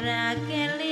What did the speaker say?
Raquel